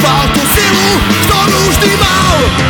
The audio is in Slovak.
Iba hľud